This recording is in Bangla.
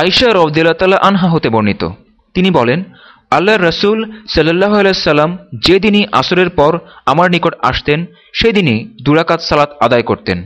আইসা রবদিল্লা আনহা হতে বর্ণিত। তিনি বলেন আল্লাহ রসুল সাল্লাহ আলাইসাল্লাম যেদিনই আসরের পর আমার নিকট আসতেন, সেদিনই দুরাকাত সালাত আদায় করতেন।